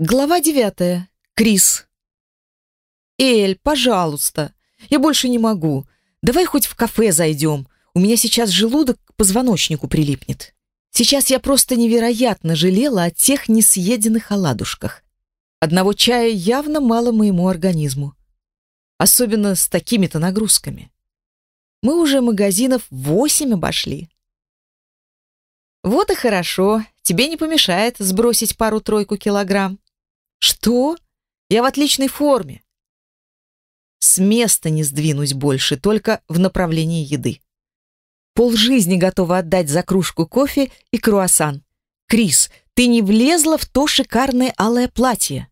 Глава девятая. Крис. «Эль, пожалуйста, я больше не могу. Давай хоть в кафе зайдем. У меня сейчас желудок к позвоночнику прилипнет. Сейчас я просто невероятно жалела о тех несъеденных оладушках. Одного чая явно мало моему организму. Особенно с такими-то нагрузками. Мы уже магазинов восемь обошли. Вот и хорошо, тебе не помешает сбросить пару-тройку килограмм. Что? Я в отличной форме. С места не сдвинусь больше, только в направлении еды. Пол жизни готова отдать за кружку кофе и круассан. Крис, ты не влезла в то шикарное алое платье.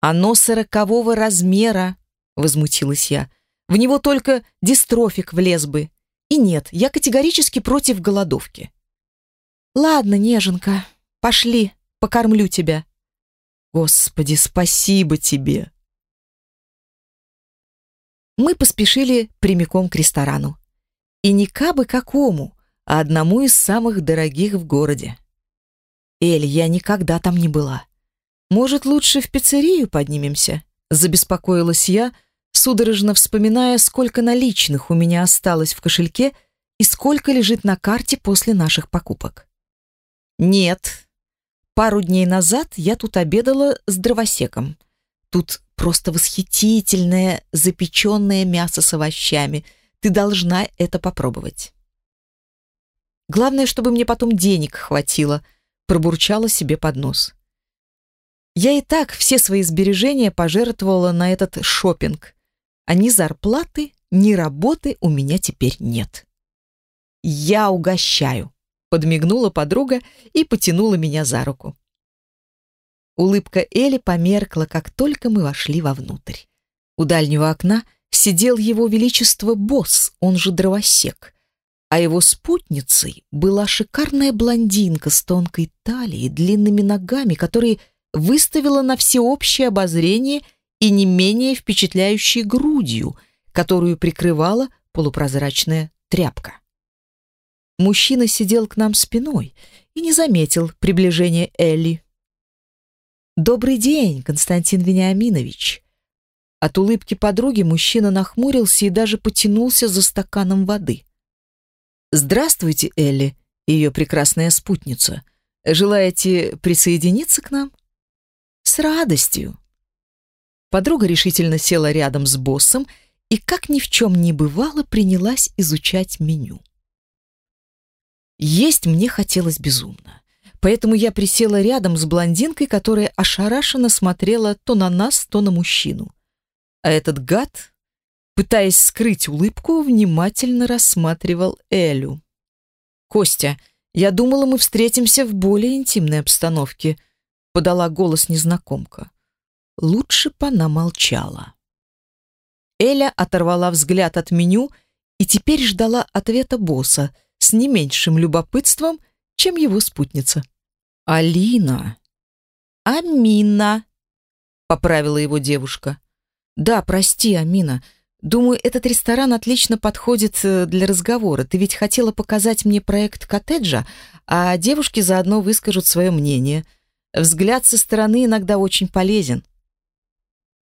Оно сорокового размера, возмутилась я. В него только дистрофик влез бы. И нет, я категорически против голодовки. Ладно, неженка, пошли, покормлю тебя. Господи, спасибо тебе. Мы поспешили прямиком к ресторану. И не кабы какому, а одному из самых дорогих в городе. Эль, я никогда там не была. Может, лучше в пиццерию поднимемся? Забеспокоилась я, судорожно вспоминая, сколько наличных у меня осталось в кошельке и сколько лежит на карте после наших покупок. Нет, Пару дней назад я тут обедала с дровосеком. Тут просто восхитительное запеченное мясо с овощами. Ты должна это попробовать. Главное, чтобы мне потом денег хватило, пробурчала себе под нос. Я и так все свои сбережения пожертвовала на этот шопинг, а ни зарплаты, ни работы у меня теперь нет. Я угощаю подмигнула подруга и потянула меня за руку. Улыбка Эли померкла, как только мы вошли вовнутрь. У дальнего окна сидел его величество босс, он же дровосек, а его спутницей была шикарная блондинка с тонкой талией, длинными ногами, которые выставила на всеобщее обозрение и не менее впечатляющей грудью, которую прикрывала полупрозрачная тряпка. Мужчина сидел к нам спиной и не заметил приближения Элли. «Добрый день, Константин Вениаминович!» От улыбки подруги мужчина нахмурился и даже потянулся за стаканом воды. «Здравствуйте, Элли, ее прекрасная спутница. Желаете присоединиться к нам?» «С радостью!» Подруга решительно села рядом с боссом и, как ни в чем не бывало, принялась изучать меню. Есть мне хотелось безумно. Поэтому я присела рядом с блондинкой, которая ошарашенно смотрела то на нас, то на мужчину. А этот гад, пытаясь скрыть улыбку, внимательно рассматривал Элю. «Костя, я думала, мы встретимся в более интимной обстановке», — подала голос незнакомка. Лучше бы она молчала. Эля оторвала взгляд от меню и теперь ждала ответа босса — с не меньшим любопытством, чем его спутница. «Алина!» «Амина!» — поправила его девушка. «Да, прости, Амина. Думаю, этот ресторан отлично подходит э, для разговора. Ты ведь хотела показать мне проект коттеджа, а девушки заодно выскажут свое мнение. Взгляд со стороны иногда очень полезен».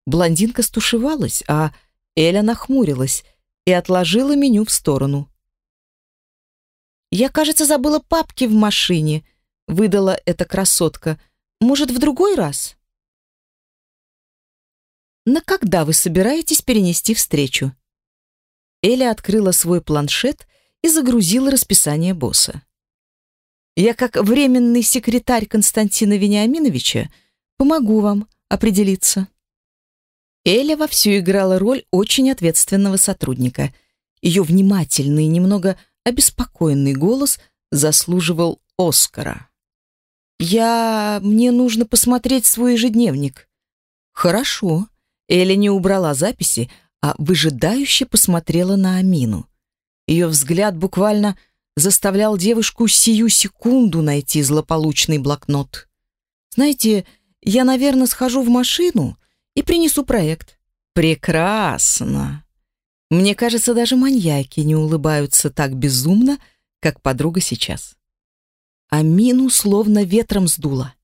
Блондинка стушевалась, а Эля нахмурилась и отложила меню в сторону. «Я, кажется, забыла папки в машине», — выдала эта красотка. «Может, в другой раз?» «На когда вы собираетесь перенести встречу?» Эля открыла свой планшет и загрузила расписание босса. «Я, как временный секретарь Константина Вениаминовича, помогу вам определиться». Эля вовсю играла роль очень ответственного сотрудника. Ее внимательный, немного обеспокоенный голос заслуживал Оскара. «Я... мне нужно посмотреть свой ежедневник». «Хорошо». Эля не убрала записи, а выжидающе посмотрела на Амину. Ее взгляд буквально заставлял девушку сию секунду найти злополучный блокнот. «Знаете, я, наверное, схожу в машину и принесу проект». «Прекрасно!» Мне кажется, даже маньяки не улыбаются так безумно, как подруга сейчас. А Мину словно ветром сдуло.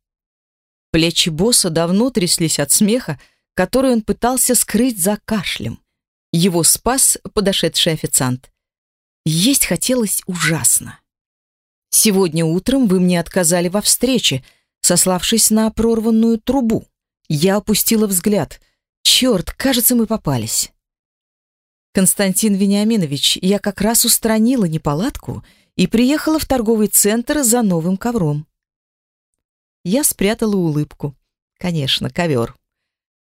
Плечи босса давно тряслись от смеха, который он пытался скрыть за кашлем. Его спас подошедший официант. Есть хотелось ужасно. «Сегодня утром вы мне отказали во встрече», сославшись на прорванную трубу. Я опустила взгляд. Черт, кажется, мы попались. Константин Вениаминович, я как раз устранила неполадку и приехала в торговый центр за новым ковром. Я спрятала улыбку. Конечно, ковер.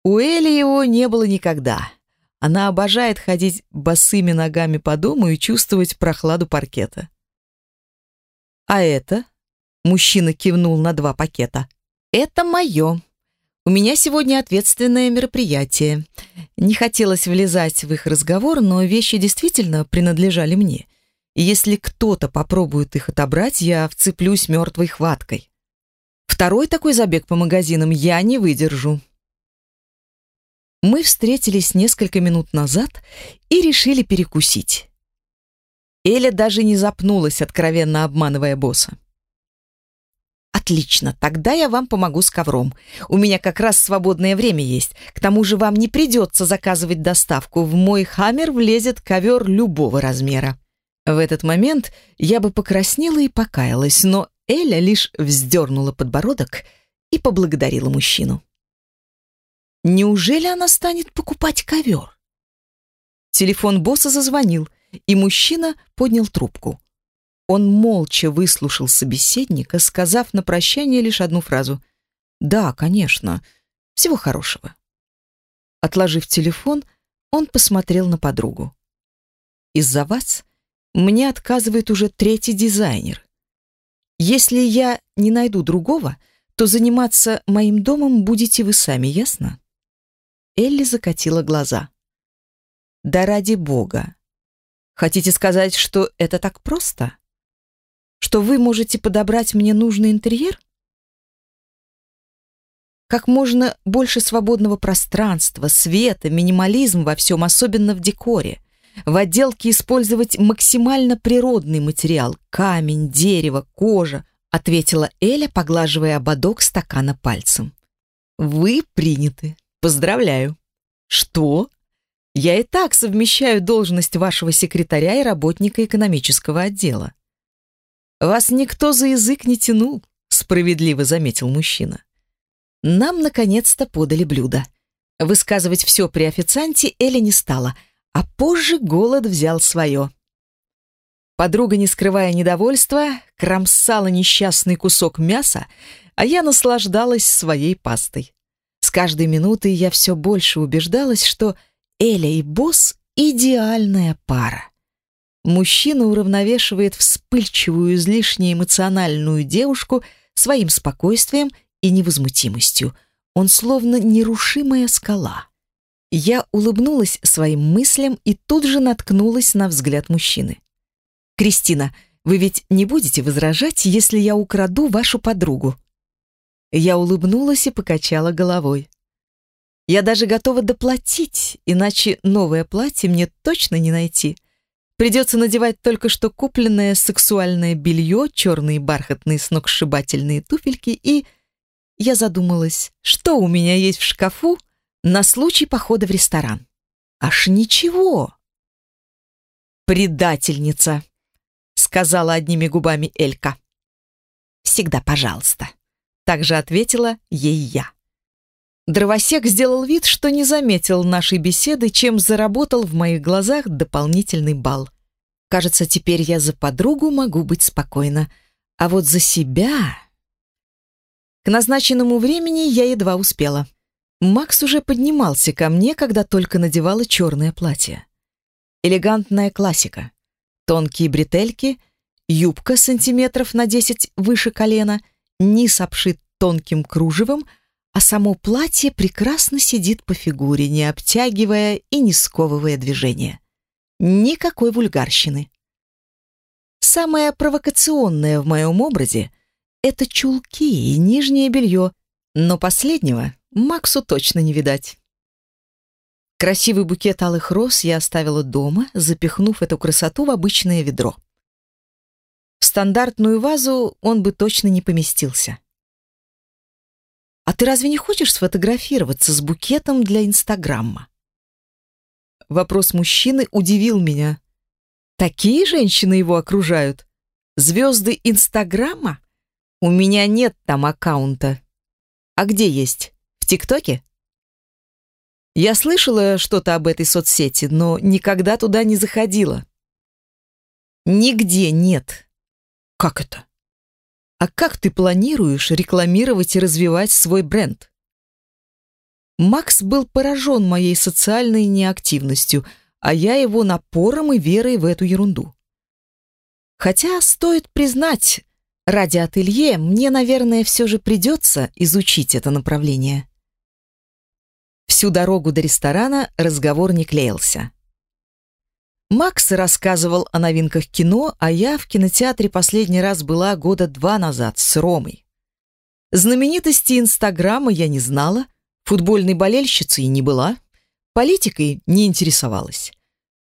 У Эли его не было никогда. Она обожает ходить босыми ногами по дому и чувствовать прохладу паркета. А это? Мужчина кивнул на два пакета. «Это мое. У меня сегодня ответственное мероприятие. Не хотелось влезать в их разговор, но вещи действительно принадлежали мне. И если кто-то попробует их отобрать, я вцеплюсь мертвой хваткой. Второй такой забег по магазинам я не выдержу». Мы встретились несколько минут назад и решили перекусить. Эля даже не запнулась, откровенно обманывая босса. Отлично, тогда я вам помогу с ковром. У меня как раз свободное время есть. К тому же вам не придется заказывать доставку. В мой хаммер влезет ковер любого размера. В этот момент я бы покраснела и покаялась, но Эля лишь вздернула подбородок и поблагодарила мужчину. Неужели она станет покупать ковер? Телефон босса зазвонил, и мужчина поднял трубку. Он молча выслушал собеседника, сказав на прощание лишь одну фразу. «Да, конечно. Всего хорошего». Отложив телефон, он посмотрел на подругу. «Из-за вас мне отказывает уже третий дизайнер. Если я не найду другого, то заниматься моим домом будете вы сами, ясно?» Элли закатила глаза. «Да ради бога! Хотите сказать, что это так просто?» Что вы можете подобрать мне нужный интерьер? Как можно больше свободного пространства, света, минимализм во всем, особенно в декоре. В отделке использовать максимально природный материал – камень, дерево, кожа, ответила Эля, поглаживая ободок стакана пальцем. Вы приняты. Поздравляю. Что? Я и так совмещаю должность вашего секретаря и работника экономического отдела. «Вас никто за язык не тянул», — справедливо заметил мужчина. Нам, наконец-то, подали блюдо. Высказывать все при официанте Эля не стала, а позже голод взял свое. Подруга, не скрывая недовольства, кромсала несчастный кусок мяса, а я наслаждалась своей пастой. С каждой минутой я все больше убеждалась, что Эля и босс — идеальная пара. Мужчина уравновешивает вспыльчивую, излишне эмоциональную девушку своим спокойствием и невозмутимостью. Он словно нерушимая скала. Я улыбнулась своим мыслям и тут же наткнулась на взгляд мужчины. «Кристина, вы ведь не будете возражать, если я украду вашу подругу?» Я улыбнулась и покачала головой. «Я даже готова доплатить, иначе новое платье мне точно не найти. Придется надевать только что купленное сексуальное белье, черные бархатные сногсшибательные туфельки и... Я задумалась, что у меня есть в шкафу на случай похода в ресторан. Аж ничего. «Предательница», — сказала одними губами Элька. «Всегда пожалуйста», — также ответила ей я. Дровосек сделал вид, что не заметил нашей беседы, чем заработал в моих глазах дополнительный балл. Кажется, теперь я за подругу могу быть спокойна, а вот за себя... К назначенному времени я едва успела. Макс уже поднимался ко мне, когда только надевала черное платье. Элегантная классика. Тонкие бретельки, юбка сантиметров на 10 выше колена, низ обшит тонким кружевом — а само платье прекрасно сидит по фигуре, не обтягивая и не сковывая движения. Никакой вульгарщины. Самое провокационное в моем образе — это чулки и нижнее белье, но последнего Максу точно не видать. Красивый букет алых роз я оставила дома, запихнув эту красоту в обычное ведро. В стандартную вазу он бы точно не поместился. «А ты разве не хочешь сфотографироваться с букетом для Инстаграма?» Вопрос мужчины удивил меня. Такие женщины его окружают? Звезды Инстаграма? У меня нет там аккаунта. А где есть? В ТикТоке? Я слышала что-то об этой соцсети, но никогда туда не заходила. Нигде нет. Как это? А как ты планируешь рекламировать и развивать свой бренд? Макс был поражен моей социальной неактивностью, а я его напором и верой в эту ерунду. Хотя, стоит признать, ради ателье мне, наверное, все же придется изучить это направление. Всю дорогу до ресторана разговор не клеился. Макс рассказывал о новинках кино, а я в кинотеатре последний раз была года два назад с Ромой. Знаменитости Инстаграма я не знала, футбольной болельщицей не была, политикой не интересовалась.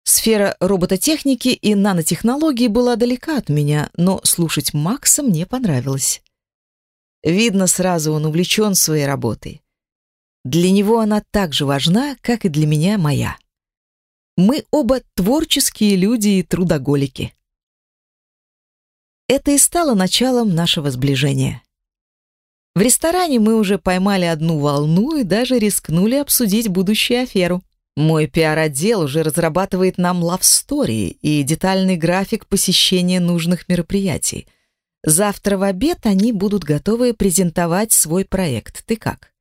Сфера робототехники и нанотехнологий была далека от меня, но слушать Макса мне понравилось. Видно, сразу он увлечен своей работой. Для него она так же важна, как и для меня моя. Мы оба творческие люди и трудоголики. Это и стало началом нашего сближения. В ресторане мы уже поймали одну волну и даже рискнули обсудить будущую аферу. Мой пиар-отдел уже разрабатывает нам лав-стори и детальный график посещения нужных мероприятий. Завтра в обед они будут готовы презентовать свой проект. Ты как?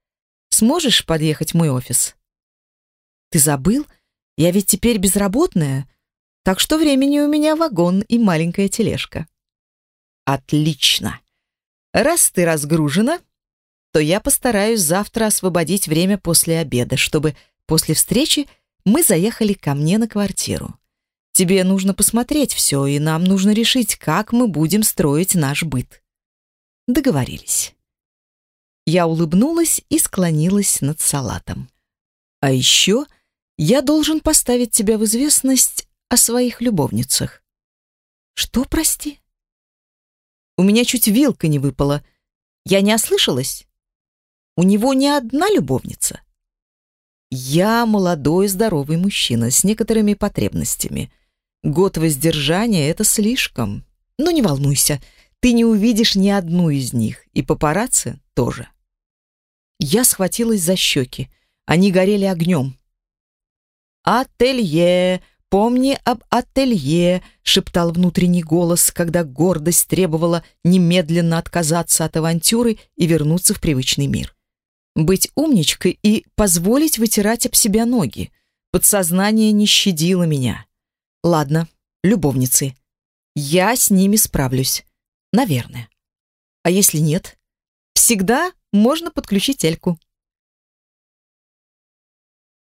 Сможешь подъехать в мой офис? Ты забыл? Я ведь теперь безработная, так что времени у меня вагон и маленькая тележка. Отлично. Раз ты разгружена, то я постараюсь завтра освободить время после обеда, чтобы После встречи мы заехали ко мне на квартиру. Тебе нужно посмотреть все, и нам нужно решить, как мы будем строить наш быт. Договорились. Я улыбнулась и склонилась над салатом. А еще я должен поставить тебя в известность о своих любовницах. Что, прости? У меня чуть вилка не выпала. Я не ослышалась? У него не одна любовница. Я молодой здоровый мужчина с некоторыми потребностями. Год воздержания — это слишком. Но не волнуйся, ты не увидишь ни одну из них, и папарацци тоже. Я схватилась за щеки. Они горели огнем. «Ателье! Помни об ателье!» — шептал внутренний голос, когда гордость требовала немедленно отказаться от авантюры и вернуться в привычный мир быть умничкой и позволить вытирать об себя ноги. Подсознание не щадило меня. Ладно, любовницы. Я с ними справлюсь. Наверное. А если нет? Всегда можно подключить Эльку.